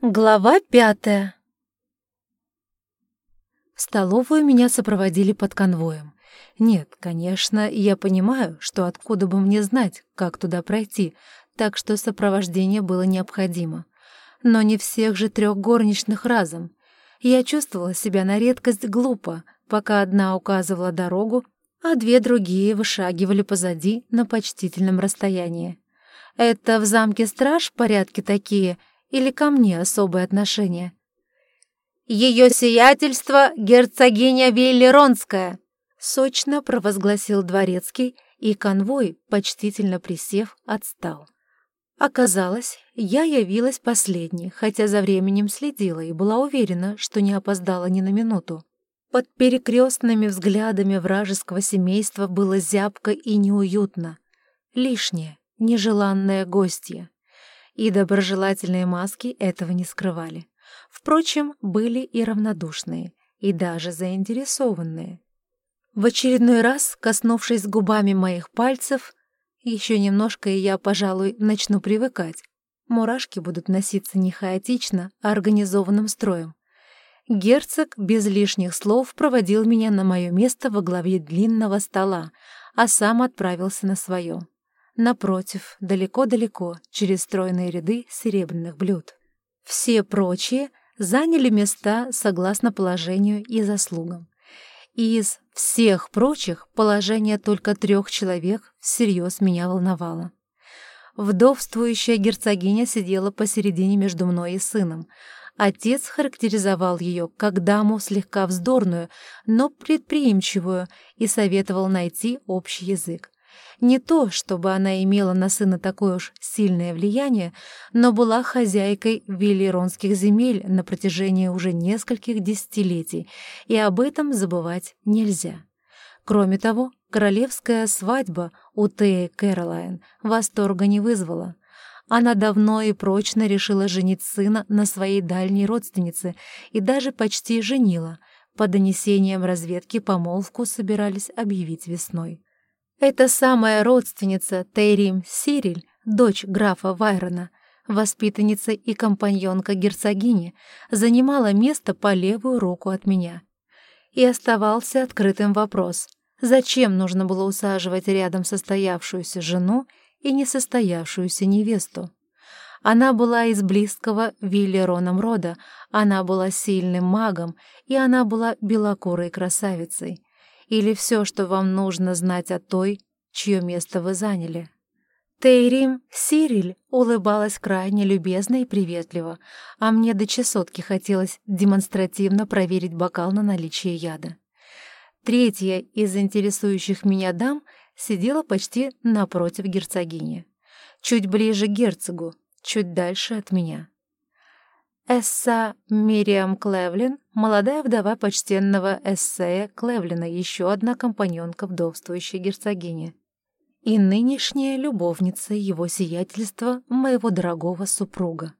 Глава пятая В столовую меня сопроводили под конвоем. Нет, конечно, я понимаю, что откуда бы мне знать, как туда пройти, так что сопровождение было необходимо. Но не всех же трех горничных разом. Я чувствовала себя на редкость глупо, пока одна указывала дорогу, а две другие вышагивали позади на почтительном расстоянии. Это в замке страж порядки такие — или ко мне особое отношение? «Ее сиятельство — герцогиня Виллеронская!» — сочно провозгласил дворецкий, и конвой, почтительно присев, отстал. Оказалось, я явилась последней, хотя за временем следила и была уверена, что не опоздала ни на минуту. Под перекрестными взглядами вражеского семейства было зябко и неуютно. Лишнее, нежеланное гостье и доброжелательные маски этого не скрывали. Впрочем, были и равнодушные, и даже заинтересованные. В очередной раз, коснувшись губами моих пальцев, еще немножко и я, пожалуй, начну привыкать. Мурашки будут носиться не хаотично, а организованным строем. Герцог без лишних слов проводил меня на мое место во главе длинного стола, а сам отправился на свое. Напротив, далеко-далеко, через стройные ряды серебряных блюд. Все прочие заняли места согласно положению и заслугам. Из всех прочих положение только трех человек всерьез меня волновало. Вдовствующая герцогиня сидела посередине между мной и сыном. Отец характеризовал ее как даму слегка вздорную, но предприимчивую и советовал найти общий язык. Не то, чтобы она имела на сына такое уж сильное влияние, но была хозяйкой Виллеронских земель на протяжении уже нескольких десятилетий, и об этом забывать нельзя. Кроме того, королевская свадьба у Теи Кэролайн восторга не вызвала. Она давно и прочно решила женить сына на своей дальней родственнице и даже почти женила. По донесениям разведки помолвку собирались объявить весной. Эта самая родственница Тейрим Сириль, дочь графа Вайрона, воспитанница и компаньонка герцогини, занимала место по левую руку от меня. И оставался открытым вопрос, зачем нужно было усаживать рядом состоявшуюся жену и несостоявшуюся невесту. Она была из близкого Виллероном рода, она была сильным магом, и она была белокурой красавицей или все, что вам нужно знать о той, чье место вы заняли. Тейрим Сириль улыбалась крайне любезно и приветливо, а мне до чесотки хотелось демонстративно проверить бокал на наличие яда. Третья из интересующих меня дам сидела почти напротив герцогини. Чуть ближе к герцогу, чуть дальше от меня. Эсса Мириам Клевлин, молодая вдова почтенного эссея Клевлина, еще одна компаньонка вдовствующей герцогини. И нынешняя любовница его сиятельства, моего дорогого супруга.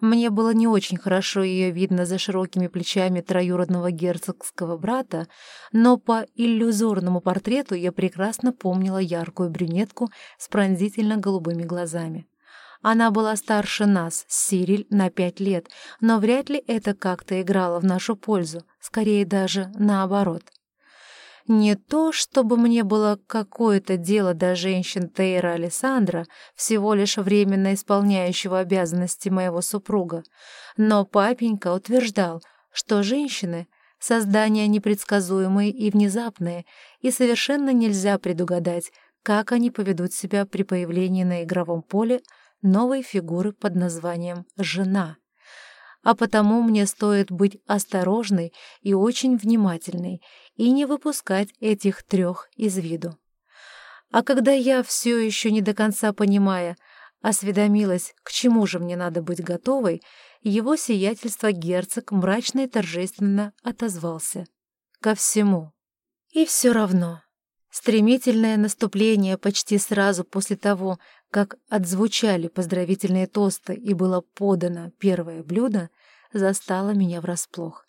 Мне было не очень хорошо ее видно за широкими плечами троюродного герцогского брата, но по иллюзорному портрету я прекрасно помнила яркую брюнетку с пронзительно голубыми глазами. Она была старше нас, Сириль, на пять лет, но вряд ли это как-то играло в нашу пользу, скорее даже наоборот. Не то, чтобы мне было какое-то дело до женщин Тейра Александра, всего лишь временно исполняющего обязанности моего супруга, но папенька утверждал, что женщины — создания непредсказуемые и внезапные, и совершенно нельзя предугадать, как они поведут себя при появлении на игровом поле новой фигуры под названием «жена». А потому мне стоит быть осторожной и очень внимательной и не выпускать этих трех из виду. А когда я, все еще не до конца понимая, осведомилась, к чему же мне надо быть готовой, его сиятельство герцог мрачно и торжественно отозвался. Ко всему. И все равно. Стремительное наступление почти сразу после того, как отзвучали поздравительные тосты и было подано первое блюдо, застало меня врасплох.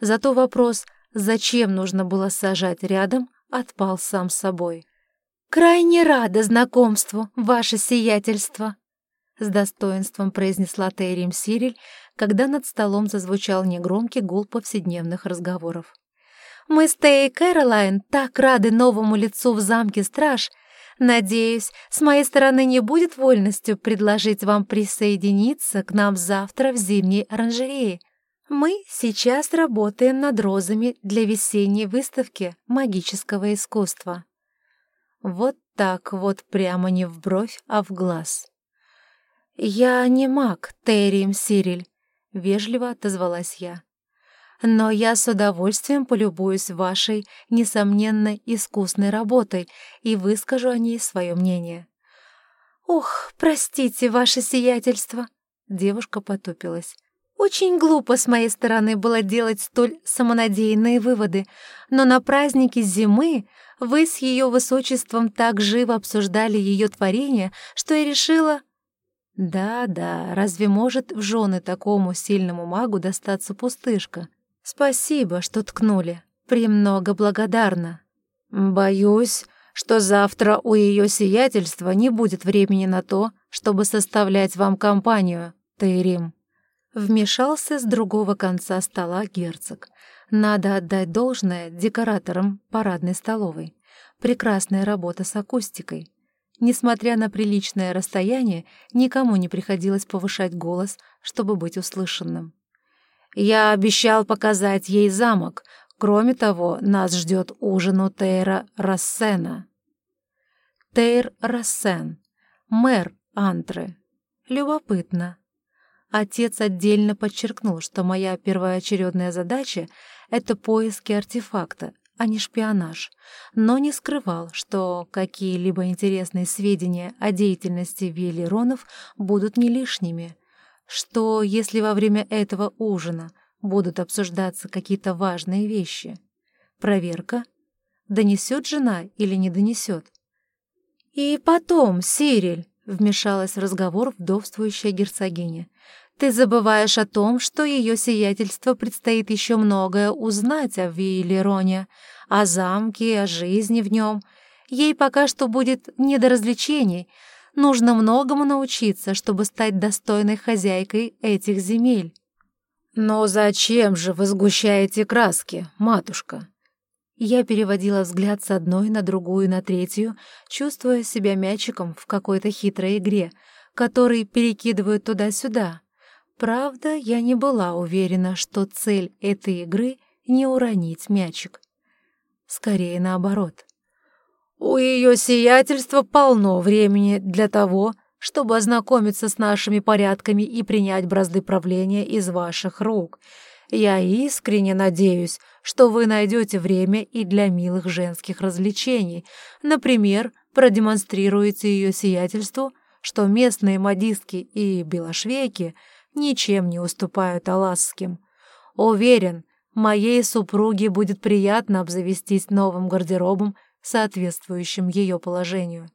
Зато вопрос, зачем нужно было сажать рядом, отпал сам собой. «Крайне рада знакомству, ваше сиятельство!» С достоинством произнесла Тейрим Сириль, когда над столом зазвучал негромкий гул повседневных разговоров. «Мы с Тей и Кэролайн так рады новому лицу в замке Страж. Надеюсь, с моей стороны не будет вольностью предложить вам присоединиться к нам завтра в зимней оранжерее. Мы сейчас работаем над розами для весенней выставки магического искусства». Вот так вот прямо не в бровь, а в глаз. «Я не маг, Террием Сириль», — вежливо отозвалась я. «Но я с удовольствием полюбуюсь вашей, несомненно, искусной работой и выскажу о ней свое мнение». «Ох, простите, ваше сиятельство!» Девушка потупилась. «Очень глупо с моей стороны было делать столь самонадеянные выводы, но на празднике зимы вы с ее высочеством так живо обсуждали ее творение, что я решила...» Да-да, разве может в жены такому сильному магу достаться пустышка? Спасибо, что ткнули. Премного благодарна. Боюсь, что завтра у ее сиятельства не будет времени на то, чтобы составлять вам компанию, Тейрим. Вмешался с другого конца стола герцог. Надо отдать должное декораторам парадной столовой. Прекрасная работа с акустикой. Несмотря на приличное расстояние, никому не приходилось повышать голос, чтобы быть услышанным. «Я обещал показать ей замок. Кроме того, нас ждет ужин у Тейра Рассена». Тейр Рассен, мэр Антры. Любопытно. Отец отдельно подчеркнул, что моя первоочередная задача — это поиски артефакта, а не шпионаж, но не скрывал, что какие-либо интересные сведения о деятельности Велеронов будут не лишними, что если во время этого ужина будут обсуждаться какие-то важные вещи. Проверка. Донесет жена или не донесет? «И потом, Сириль», — вмешалась в разговор вдовствующая герцогиня, ты забываешь о том, что ее сиятельство предстоит еще многое узнать о Виллероне, о замке, о жизни в нем. Ей пока что будет не до развлечений. Нужно многому научиться, чтобы стать достойной хозяйкой этих земель. «Но зачем же вы сгущаете краски, матушка?» Я переводила взгляд с одной на другую на третью, чувствуя себя мячиком в какой-то хитрой игре, который перекидывают туда-сюда. Правда, я не была уверена, что цель этой игры — не уронить мячик. Скорее наоборот. У ее сиятельства полно времени для того, чтобы ознакомиться с нашими порядками и принять бразды правления из ваших рук. Я искренне надеюсь, что вы найдете время и для милых женских развлечений. Например, продемонстрируете ее сиятельству, что местные модистки и белошвейки — ничем не уступают аласским. Уверен, моей супруге будет приятно обзавестись новым гардеробом, соответствующим ее положению.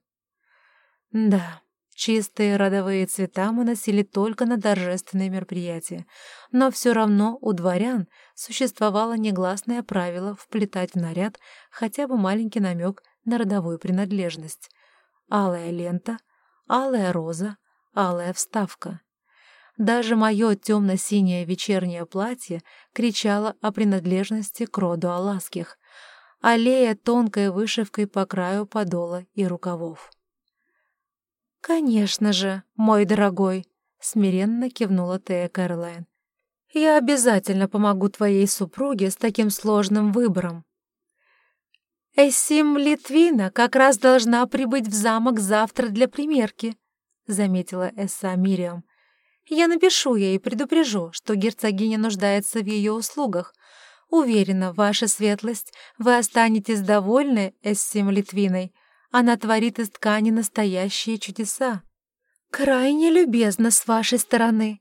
Да, чистые родовые цвета мы носили только на торжественные мероприятия, но все равно у дворян существовало негласное правило вплетать в наряд хотя бы маленький намек на родовую принадлежность. Алая лента, алая роза, алая вставка. Даже мое темно-синее вечернее платье кричало о принадлежности к роду Аласких, аллея тонкой вышивкой по краю подола и рукавов. «Конечно же, мой дорогой», — смиренно кивнула Тея Кэролайн. «Я обязательно помогу твоей супруге с таким сложным выбором». «Эссим Литвина как раз должна прибыть в замок завтра для примерки», — заметила Эсса Мириам. Я напишу ей и предупрежу, что герцогиня нуждается в ее услугах. Уверена, ваша светлость, вы останетесь довольны Эссим Литвиной. Она творит из ткани настоящие чудеса. Крайне любезно с вашей стороны.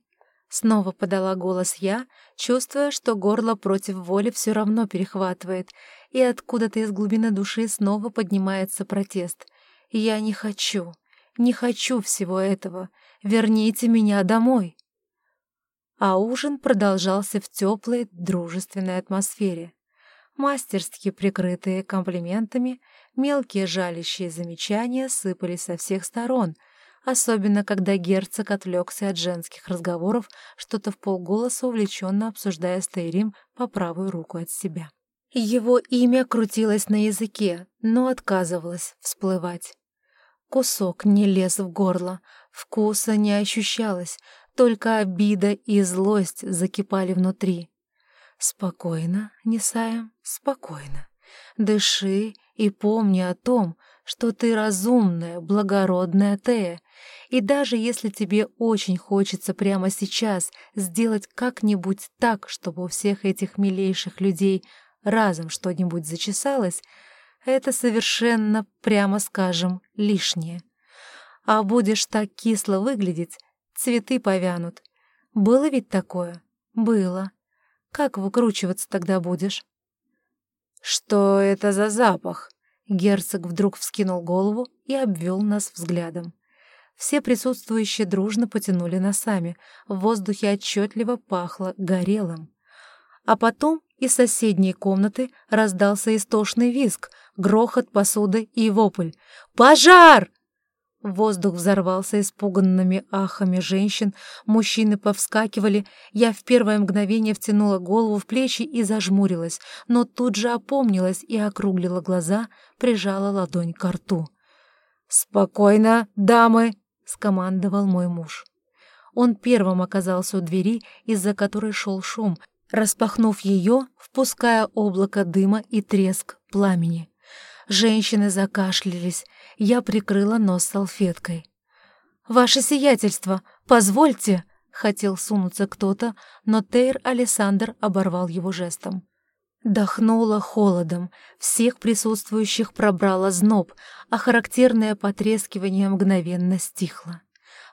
Снова подала голос я, чувствуя, что горло против воли все равно перехватывает, и откуда-то из глубины души снова поднимается протест. Я не хочу, не хочу всего этого. Верните меня домой!» А ужин продолжался в теплой, дружественной атмосфере. Мастерски прикрытые комплиментами, мелкие жалящие замечания сыпались со всех сторон, особенно когда герцог отвлекся от женских разговоров, что-то в полголоса увлеченно обсуждая с Тейрим по правую руку от себя. Его имя крутилось на языке, но отказывалось всплывать. Кусок не лез в горло, вкуса не ощущалось, только обида и злость закипали внутри. «Спокойно, Несая, спокойно. Дыши и помни о том, что ты разумная, благородная Тея, и даже если тебе очень хочется прямо сейчас сделать как-нибудь так, чтобы у всех этих милейших людей разом что-нибудь зачесалось, это совершенно, прямо скажем, лишнее. А будешь так кисло выглядеть, цветы повянут. Было ведь такое? Было. Как выкручиваться тогда будешь? «Что это за запах?» Герцог вдруг вскинул голову и обвел нас взглядом. Все присутствующие дружно потянули носами, в воздухе отчетливо пахло горелым. А потом из соседней комнаты раздался истошный визг, грохот посуды и вопль. «Пожар!» Воздух взорвался испуганными ахами женщин, мужчины повскакивали. Я в первое мгновение втянула голову в плечи и зажмурилась, но тут же опомнилась и округлила глаза, прижала ладонь к рту. «Спокойно, дамы!» — скомандовал мой муж. Он первым оказался у двери, из-за которой шел шум, распахнув ее, впуская облако дыма и треск пламени. Женщины закашлялись. Я прикрыла нос салфеткой. «Ваше сиятельство, позвольте!» — хотел сунуться кто-то, но Тейр Александр оборвал его жестом. Дохнуло холодом, всех присутствующих пробрало зноб, а характерное потрескивание мгновенно стихло.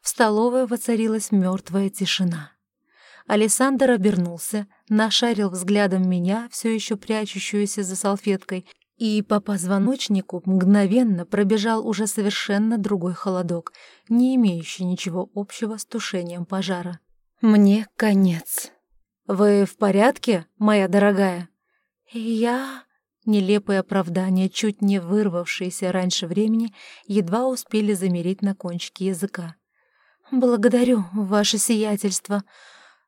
В столовой воцарилась мертвая тишина. Александр обернулся, нашарил взглядом меня, все еще прячущуюся за салфеткой, и по позвоночнику мгновенно пробежал уже совершенно другой холодок, не имеющий ничего общего с тушением пожара. «Мне конец». «Вы в порядке, моя дорогая?» «Я...» Нелепые оправдания, чуть не вырвавшиеся раньше времени, едва успели замереть на кончике языка. «Благодарю, ваше сиятельство.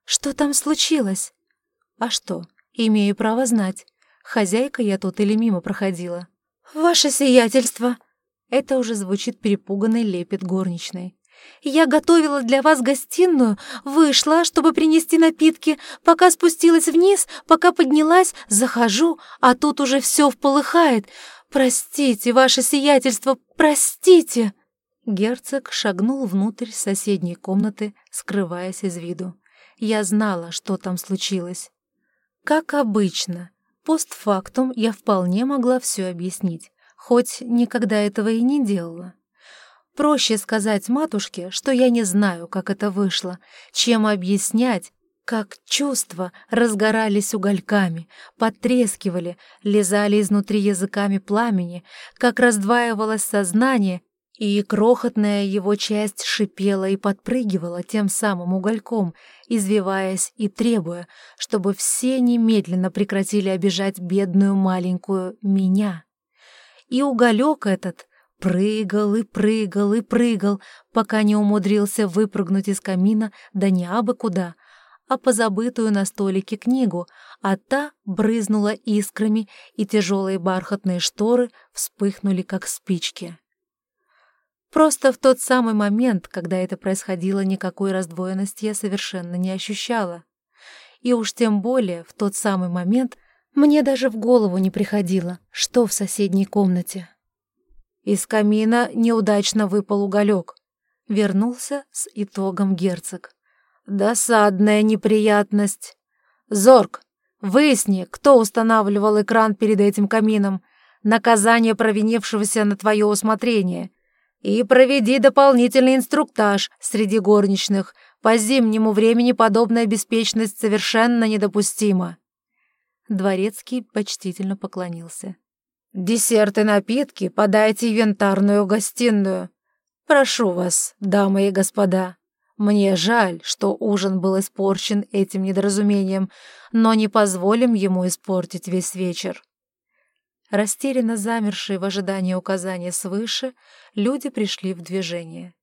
Что там случилось?» «А что, имею право знать. Хозяйка я тут или мимо проходила? «Ваше сиятельство!» Это уже звучит перепуганный лепет горничной. «Я готовила для вас гостиную, вышла, чтобы принести напитки. Пока спустилась вниз, пока поднялась, захожу, а тут уже все вполыхает. Простите, ваше сиятельство, простите!» Герцог шагнул внутрь соседней комнаты, скрываясь из виду. Я знала, что там случилось. Как обычно, Постфактум я вполне могла все объяснить, хоть никогда этого и не делала. Проще сказать матушке, что я не знаю, как это вышло, чем объяснять, как чувства разгорались угольками, потрескивали, лизали изнутри языками пламени, как раздваивалось сознание и крохотная его часть шипела и подпрыгивала тем самым угольком, извиваясь и требуя, чтобы все немедленно прекратили обижать бедную маленькую меня. И уголек этот прыгал и прыгал и прыгал, пока не умудрился выпрыгнуть из камина, да не абы куда, а позабытую на столике книгу, а та брызнула искрами, и тяжелые бархатные шторы вспыхнули, как спички. Просто в тот самый момент, когда это происходило, никакой раздвоенности я совершенно не ощущала. И уж тем более в тот самый момент мне даже в голову не приходило, что в соседней комнате. Из камина неудачно выпал уголек. Вернулся с итогом герцог. Досадная неприятность. Зорг, выясни, кто устанавливал экран перед этим камином. Наказание провинившегося на твое усмотрение и проведи дополнительный инструктаж среди горничных. По зимнему времени подобная беспечность совершенно недопустима». Дворецкий почтительно поклонился. «Десерты, напитки подайте в янтарную гостиную. Прошу вас, дамы и господа. Мне жаль, что ужин был испорчен этим недоразумением, но не позволим ему испортить весь вечер». Растерянно замершие в ожидании указания свыше, люди пришли в движение.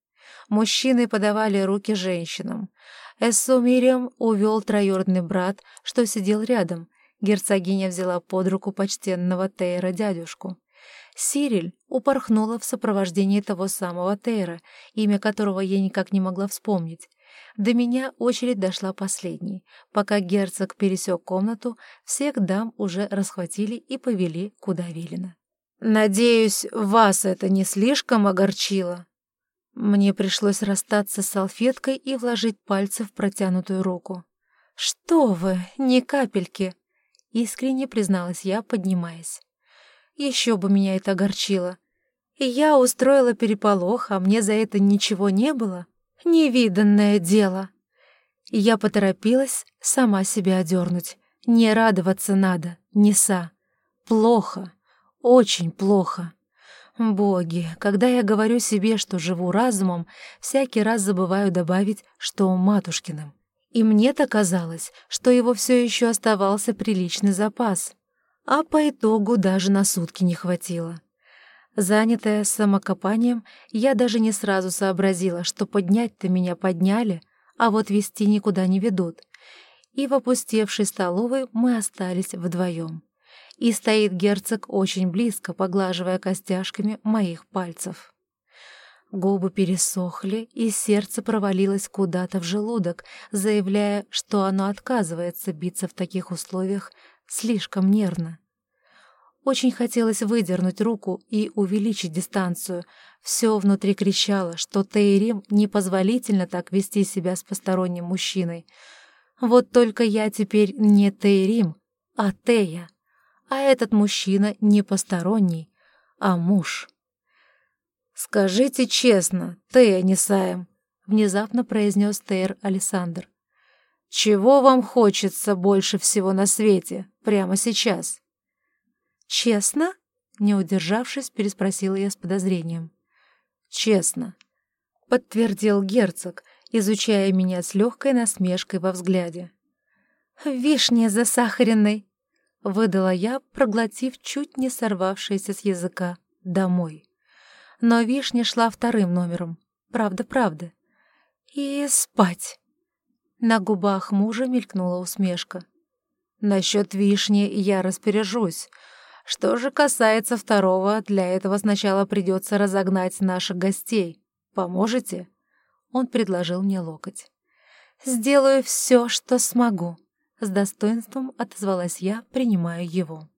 Мужчины подавали руки женщинам. Мириам увел троюродный брат, что сидел рядом. Герцогиня взяла под руку почтенного Тейра дядюшку. Сириль упорхнула в сопровождении того самого Тейра, имя которого я никак не могла вспомнить. До меня очередь дошла последней. Пока герцог пересек комнату, всех дам уже расхватили и повели, куда велено. «Надеюсь, вас это не слишком огорчило?» Мне пришлось расстаться с салфеткой и вложить пальцы в протянутую руку. «Что вы, ни капельки!» — искренне призналась я, поднимаясь. Еще бы меня это огорчило. Я устроила переполох, а мне за это ничего не было. Невиданное дело. Я поторопилась сама себя одернуть. Не радоваться надо, Неса. Плохо, очень плохо. Боги, когда я говорю себе, что живу разумом, всякий раз забываю добавить, что матушкиным. И мне-то казалось, что его все еще оставался приличный запас а по итогу даже на сутки не хватило. Занятая самокопанием, я даже не сразу сообразила, что поднять-то меня подняли, а вот вести никуда не ведут. И в опустевшей столовой мы остались вдвоем. И стоит герцог очень близко, поглаживая костяшками моих пальцев. Губы пересохли, и сердце провалилось куда-то в желудок, заявляя, что оно отказывается биться в таких условиях слишком нервно. Очень хотелось выдернуть руку и увеличить дистанцию. Все внутри кричало, что Тейрим непозволительно так вести себя с посторонним мужчиной. Вот только я теперь не Тейрим, а Тея. А этот мужчина не посторонний, а муж. «Скажите честно, Тея Несаем», — внезапно произнес Тейр Александр. «Чего вам хочется больше всего на свете, прямо сейчас?» «Честно?» — не удержавшись, переспросила я с подозрением. «Честно», — подтвердил герцог, изучая меня с легкой насмешкой во взгляде. «Вишня засахаренной!» — выдала я, проглотив чуть не сорвавшееся с языка «домой». Но вишня шла вторым номером. Правда-правда. И спать. На губах мужа мелькнула усмешка. «Насчет вишни я распоряжусь, что же касается второго, для этого сначала придется разогнать наших гостей. Поможете?» Он предложил мне локоть. «Сделаю все, что смогу», — с достоинством отозвалась я, принимая его.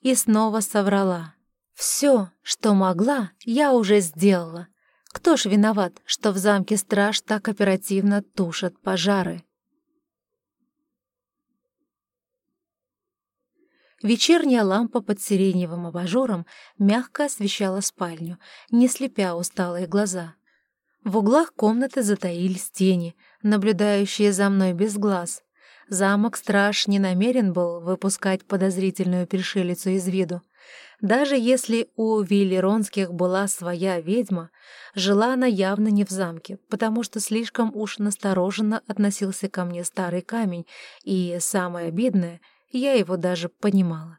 И снова соврала. «Все, что могла, я уже сделала. Кто ж виноват, что в замке страж так оперативно тушат пожары?» Вечерняя лампа под сиреневым абажуром мягко освещала спальню, не слепя усталые глаза. В углах комнаты затаились тени, наблюдающие за мной без глаз. Замок-страж не намерен был выпускать подозрительную пришелицу из виду. Даже если у Виллеронских была своя ведьма, жила она явно не в замке, потому что слишком уж настороженно относился ко мне старый камень, и, самое обидное — я его даже понимала.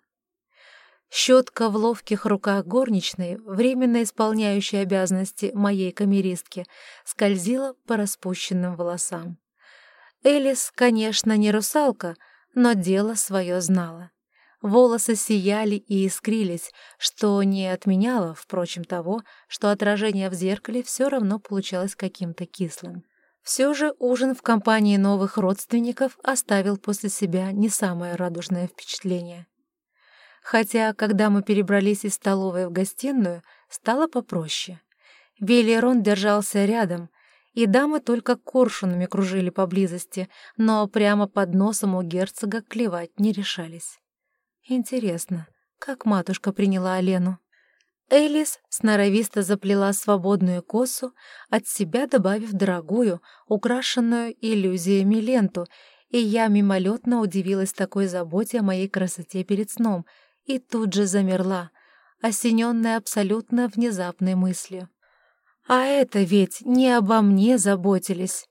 Щетка в ловких руках горничной, временно исполняющей обязанности моей камеристки, скользила по распущенным волосам. Элис, конечно, не русалка, но дело свое знала. Волосы сияли и искрились, что не отменяло, впрочем, того, что отражение в зеркале все равно получалось каким-то кислым. Все же ужин в компании новых родственников оставил после себя не самое радужное впечатление. Хотя, когда мы перебрались из столовой в гостиную, стало попроще. Велерон держался рядом, и дамы только коршунами кружили поблизости, но прямо под носом у герцога клевать не решались. Интересно, как матушка приняла Олену? Элис сноровисто заплела свободную косу, от себя добавив дорогую, украшенную иллюзиями ленту, и я мимолетно удивилась такой заботе о моей красоте перед сном и тут же замерла, осененная абсолютно внезапной мыслью. А это ведь не обо мне заботились.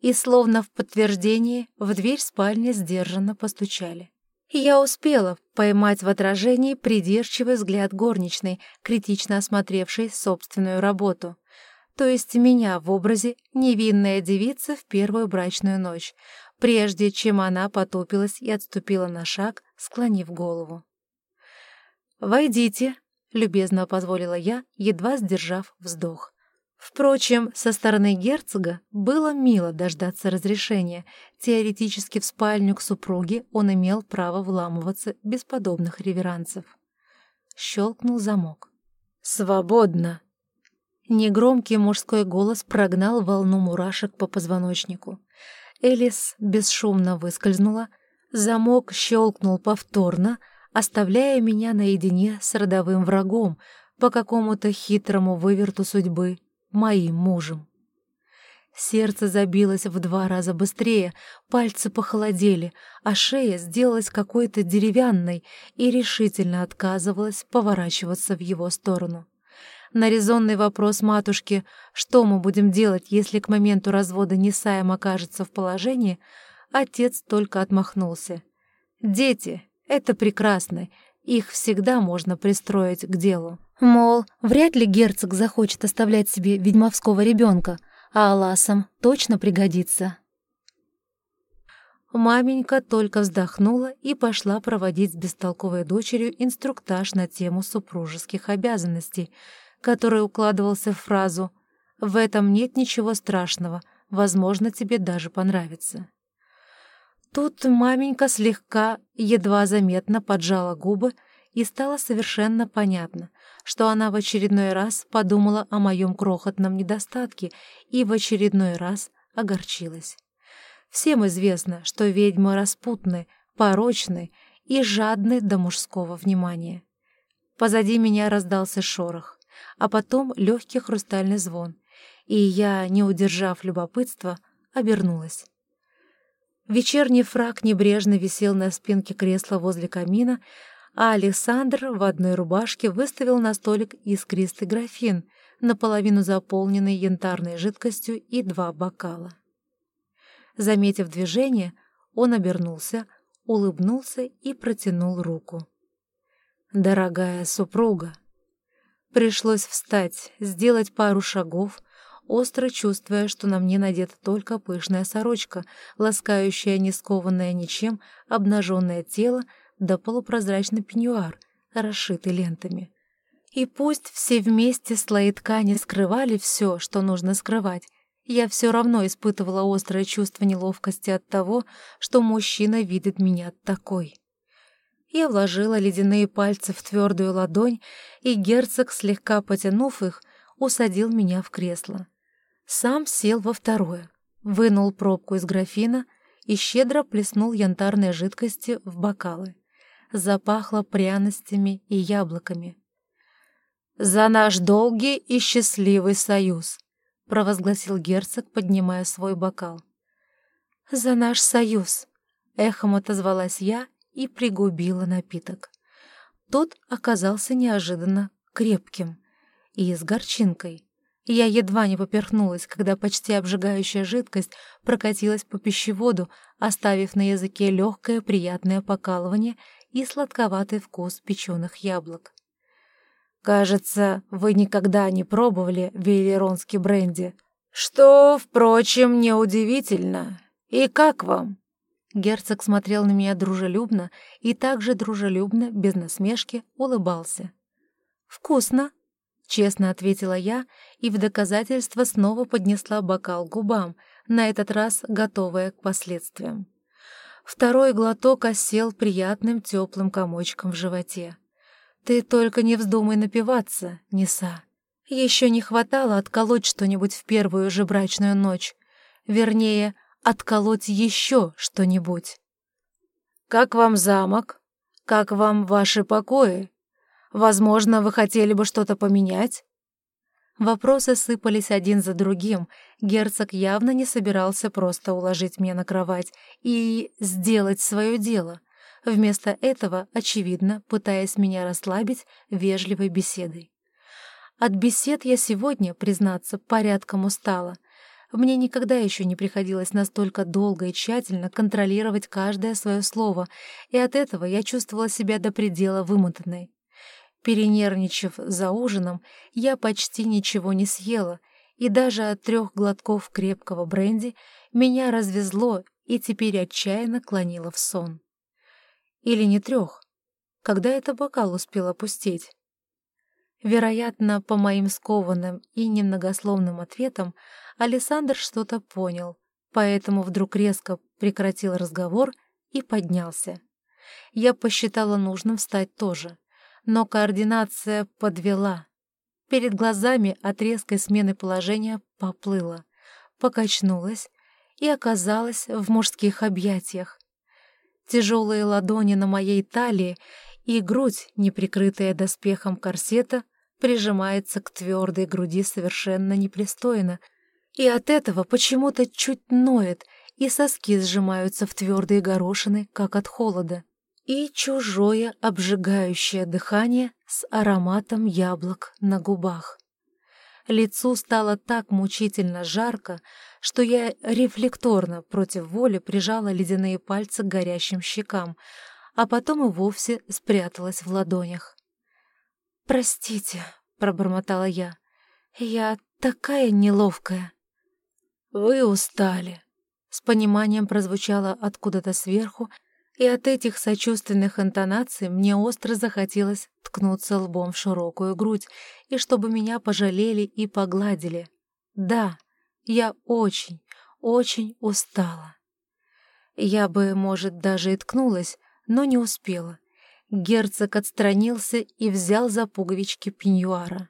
И словно в подтверждение в дверь спальни сдержанно постучали я успела поймать в отражении придирчивый взгляд горничной, критично осмотревшей собственную работу. то есть меня в образе невинная девица в первую брачную ночь, прежде чем она потупилась и отступила на шаг, склонив голову. «Войдите», — любезно позволила я, едва сдержав вздох. Впрочем, со стороны герцога было мило дождаться разрешения. Теоретически в спальню к супруге он имел право вламываться без подобных реверансов. Щелкнул замок. «Свободно!» Негромкий мужской голос прогнал волну мурашек по позвоночнику. Элис бесшумно выскользнула, замок щелкнул повторно, оставляя меня наедине с родовым врагом по какому-то хитрому выверту судьбы, моим мужем. Сердце забилось в два раза быстрее, пальцы похолодели, а шея сделалась какой-то деревянной и решительно отказывалась поворачиваться в его сторону. На резонный вопрос матушки, что мы будем делать, если к моменту развода Несаем окажется в положении, отец только отмахнулся. «Дети — это прекрасно, их всегда можно пристроить к делу». Мол, вряд ли герцог захочет оставлять себе ведьмовского ребенка, а Аласам точно пригодится. Маменька только вздохнула и пошла проводить с бестолковой дочерью инструктаж на тему супружеских обязанностей — который укладывался в фразу «В этом нет ничего страшного, возможно, тебе даже понравится». Тут маменька слегка, едва заметно поджала губы, и стало совершенно понятно, что она в очередной раз подумала о моем крохотном недостатке и в очередной раз огорчилась. Всем известно, что ведьмы распутны, порочны и жадны до мужского внимания. Позади меня раздался шорох а потом легкий хрустальный звон, и я, не удержав любопытства, обернулась. Вечерний фраг небрежно висел на спинке кресла возле камина, а Александр в одной рубашке выставил на столик искристый графин, наполовину заполненный янтарной жидкостью и два бокала. Заметив движение, он обернулся, улыбнулся и протянул руку. «Дорогая супруга!» Пришлось встать, сделать пару шагов, остро чувствуя, что на мне надета только пышная сорочка, ласкающая не скованное ничем обнаженное тело да полупрозрачный пеньюар, расшитый лентами. И пусть все вместе слои ткани скрывали все, что нужно скрывать, я все равно испытывала острое чувство неловкости от того, что мужчина видит меня такой. Я вложила ледяные пальцы в твердую ладонь, и герцог, слегка потянув их, усадил меня в кресло. Сам сел во второе, вынул пробку из графина и щедро плеснул янтарной жидкости в бокалы. Запахло пряностями и яблоками. «За наш долгий и счастливый союз!» — провозгласил герцог, поднимая свой бокал. «За наш союз!» — эхом отозвалась я и пригубила напиток. Тот оказался неожиданно крепким и с горчинкой. Я едва не поперхнулась, когда почти обжигающая жидкость прокатилась по пищеводу, оставив на языке легкое приятное покалывание и сладковатый вкус печеных яблок. «Кажется, вы никогда не пробовали велеронский бренди, что, впрочем, неудивительно. И как вам?» Герцог смотрел на меня дружелюбно и также дружелюбно, без насмешки, улыбался. «Вкусно!» — честно ответила я и в доказательство снова поднесла бокал к губам, на этот раз готовая к последствиям. Второй глоток осел приятным теплым комочком в животе. «Ты только не вздумай напиваться, Неса. Еще не хватало отколоть что-нибудь в первую же брачную ночь. Вернее, отколоть еще что-нибудь. «Как вам замок? Как вам ваши покои? Возможно, вы хотели бы что-то поменять?» Вопросы сыпались один за другим. Герцог явно не собирался просто уложить меня на кровать и сделать свое дело. Вместо этого, очевидно, пытаясь меня расслабить вежливой беседой. От бесед я сегодня, признаться, порядком устала — мне никогда еще не приходилось настолько долго и тщательно контролировать каждое свое слово, и от этого я чувствовала себя до предела вымотанной. Перенервничав за ужином, я почти ничего не съела, и даже от трех глотков крепкого бренди меня развезло и теперь отчаянно клонило в сон. Или не трех. Когда это бокал успел опустить? Вероятно, по моим скованным и немногословным ответам Александр что-то понял, поэтому вдруг резко прекратил разговор и поднялся. Я посчитала нужным встать тоже, но координация подвела. Перед глазами от резкой смены положения поплыла, покачнулась и оказалась в мужских объятиях. Тяжелые ладони на моей талии и грудь, не прикрытая доспехом корсета, прижимается к твердой груди совершенно непристойно, и от этого почему-то чуть ноет, и соски сжимаются в твердые горошины, как от холода, и чужое обжигающее дыхание с ароматом яблок на губах. Лицу стало так мучительно жарко, что я рефлекторно против воли прижала ледяные пальцы к горящим щекам, а потом и вовсе спряталась в ладонях. «Простите», — пробормотала я, — «я такая неловкая». «Вы устали», — с пониманием прозвучало откуда-то сверху, и от этих сочувственных интонаций мне остро захотелось ткнуться лбом в широкую грудь, и чтобы меня пожалели и погладили. Да, я очень, очень устала. Я бы, может, даже и ткнулась, но не успела. Герцог отстранился и взял за пуговички пеньюара.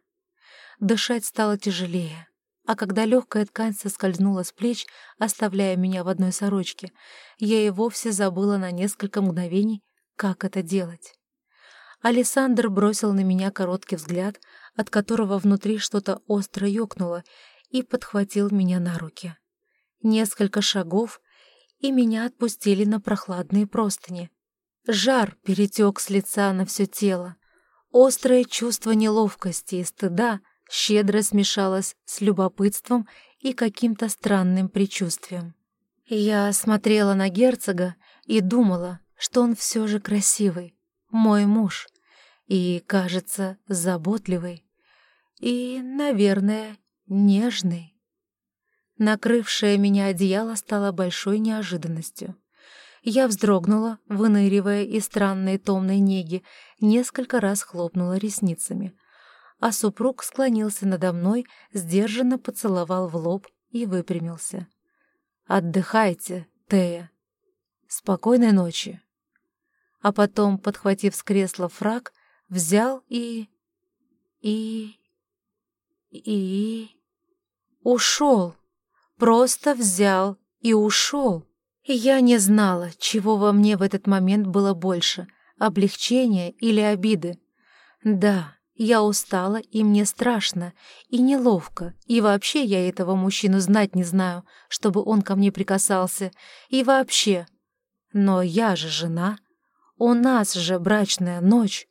Дышать стало тяжелее, а когда легкая ткань соскользнула с плеч, оставляя меня в одной сорочке, я и вовсе забыла на несколько мгновений, как это делать. Александр бросил на меня короткий взгляд, от которого внутри что-то остро ёкнуло, и подхватил меня на руки. Несколько шагов, и меня отпустили на прохладные простыни. Жар перетек с лица на все тело. Острое чувство неловкости и стыда щедро смешалось с любопытством и каким-то странным предчувствием. Я смотрела на герцога и думала, что он все же красивый, мой муж, и, кажется, заботливый, и, наверное, нежный. Накрывшее меня одеяло стало большой неожиданностью. Я вздрогнула, выныривая из странной томной неги, несколько раз хлопнула ресницами. А супруг склонился надо мной, сдержанно поцеловал в лоб и выпрямился. «Отдыхайте, Тея. Спокойной ночи». А потом, подхватив с кресла фраг, взял и... и... и... ушел. Просто взял и ушел. Я не знала, чего во мне в этот момент было больше — облегчения или обиды. Да, я устала, и мне страшно, и неловко, и вообще я этого мужчину знать не знаю, чтобы он ко мне прикасался, и вообще. Но я же жена, у нас же брачная ночь.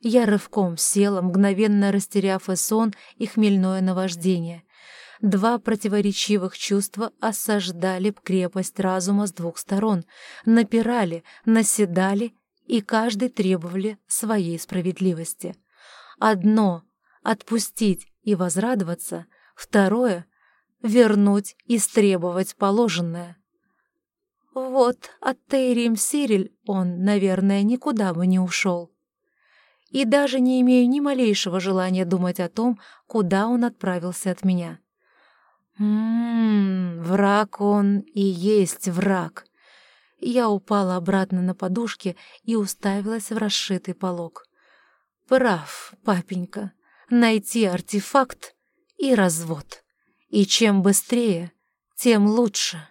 Я рывком села, мгновенно растеряв и сон, и хмельное наваждение — Два противоречивых чувства осаждали крепость разума с двух сторон, напирали, наседали и каждый требовали своей справедливости. Одно — отпустить и возрадоваться, второе — вернуть и стребовать положенное. Вот от Тейрим Сириль он, наверное, никуда бы не ушел. И даже не имею ни малейшего желания думать о том, куда он отправился от меня. Ммм, враг он и есть враг. Я упала обратно на подушке и уставилась в расшитый полог. Прав, папенька, найти артефакт и развод. И чем быстрее, тем лучше.